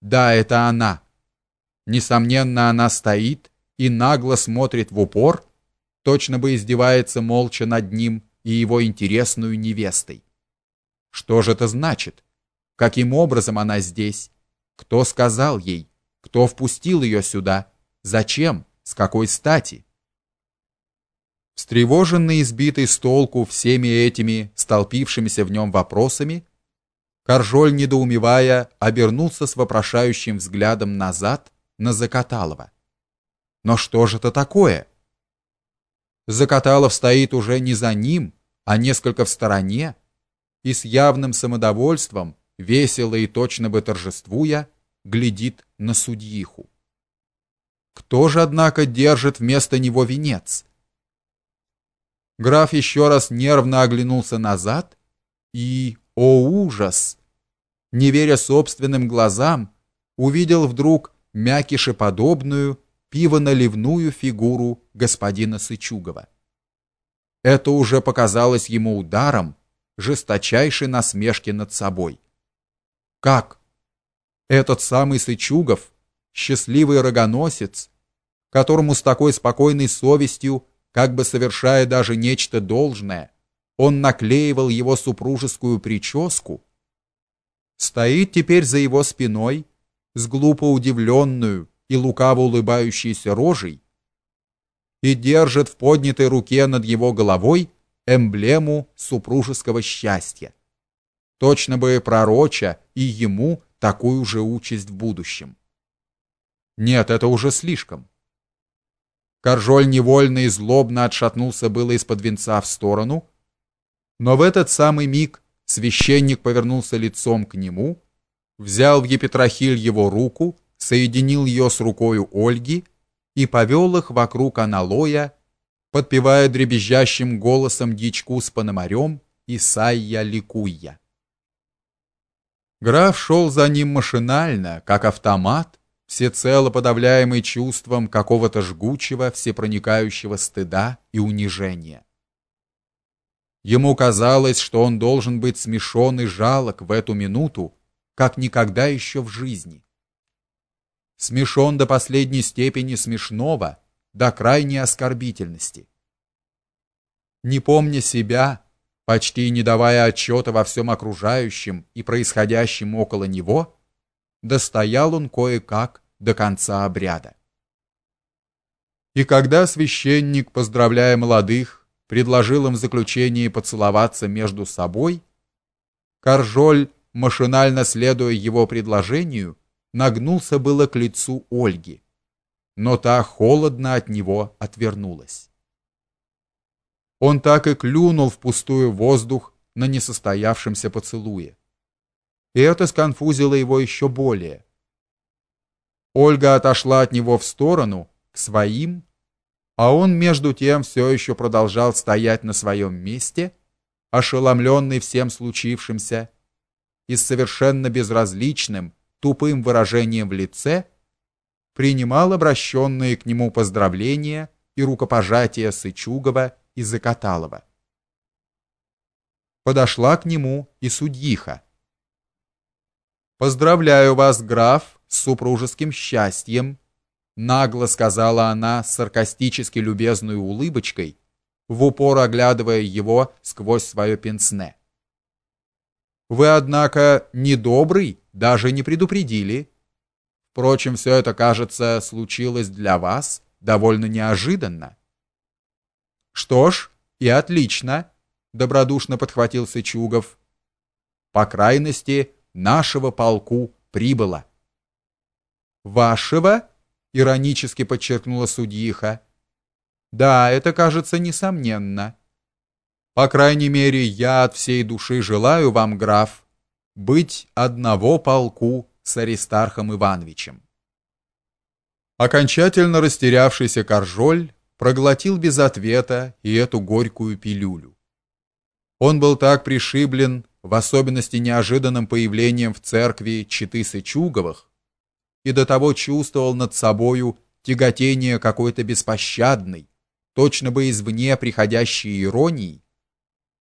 Да, это она. Несомненно, она стоит и нагло смотрит в упор, точно бы издевается молча над ним и его интересную невестой. Что же это значит? Каким образом она здесь? Кто сказал ей? Кто впустил ее сюда? Зачем? С какой стати? Встревоженный и сбитый с толку всеми этими столпившимися в нем вопросами, Каржоль, недоумевая, обернулся с вопрошающим взглядом назад на Закаталова. Но что же это такое? Закаталов стоит уже не за ним, а несколько в стороне, и с явным самодовольством, весело и точно бы торжествуя, глядит на судьиху. Кто же, однако, держит вместо него венец? Граф еще раз нервно оглянулся назад и, о ужас, не веря собственным глазам, увидел вдруг мякишеподобную, пивоналивную фигуру господина Сычугова. Это уже показалось ему ударом, жесточайшей насмешки над собой. Как? Этот самый Сычугов, счастливый рогоносец, которому с такой спокойной совестью как бы совершая даже нечто должное, он наклеивал его супружескую прическу, стоит теперь за его спиной с глупо удивленную и лукаво улыбающейся рожей и держит в поднятой руке над его головой эмблему супружеского счастья. Точно бы пророча и ему такую же участь в будущем. Нет, это уже слишком. Каржоль невольно и злобно отшатнулся было из-под венца в сторону, но в этот самый миг священник повернулся лицом к нему, взял в епитрахиль его руку, соединил ее с рукой Ольги и повел их вокруг аналоя, подпевая дребезжащим голосом дичку с пономарем Исайя ликуя. Граф шел за ним машинально, как автомат, всецело подавляемый чувством какого-то жгучего, всепроникающего стыда и унижения. Ему казалось, что он должен быть смешон и жалок в эту минуту, как никогда еще в жизни. Смешон до последней степени смешного, до крайней оскорбительности. Не помня себя, почти не давая отчета во всем окружающем и происходящем около него, достоял он кое-как до конца обряда. И когда священник, поздравляя молодых, предложил им в заключении поцеловаться между собой, Каржоль, машинально следуя его предложению, нагнулся было к лицу Ольги, но та холодно от него отвернулась. Он так и клюнул в пустую воздух на несостоявшемся поцелуе и это сконфузило его еще более. Ольга отошла от него в сторону, к своим, а он между тем все еще продолжал стоять на своем месте, ошеломленный всем случившимся, и с совершенно безразличным, тупым выражением в лице принимал обращенные к нему поздравления и рукопожатия Сычугова и Закаталова. Подошла к нему и судьиха. Поздравляю вас, граф, с супружеским счастьем, нагло сказала она с саркастически любезной улыбочкой, в упор оглядывая его сквозь свое пенсне. Вы однако не добрый, даже не предупредили. Впрочем, все это, кажется, случилось для вас довольно неожиданно. Что ж, и отлично, добродушно подхватил Сычугов. По крайности, нашего полку прибыло. Вашего? Иронически подчеркнула судьиха. Да, это кажется несомненно. По крайней мере, я от всей души желаю вам, граф, быть одного полку с Аристархом Ивановичем. Окончательно растерявшийся Каржоль проглотил без ответа и эту горькую пилюлю. Он был так пришиблен в особенности неожиданным появлением в церкви читы Сычуговых, и до того чувствовал над собою тяготение какой-то беспощадной, точно бы извне приходящей иронии,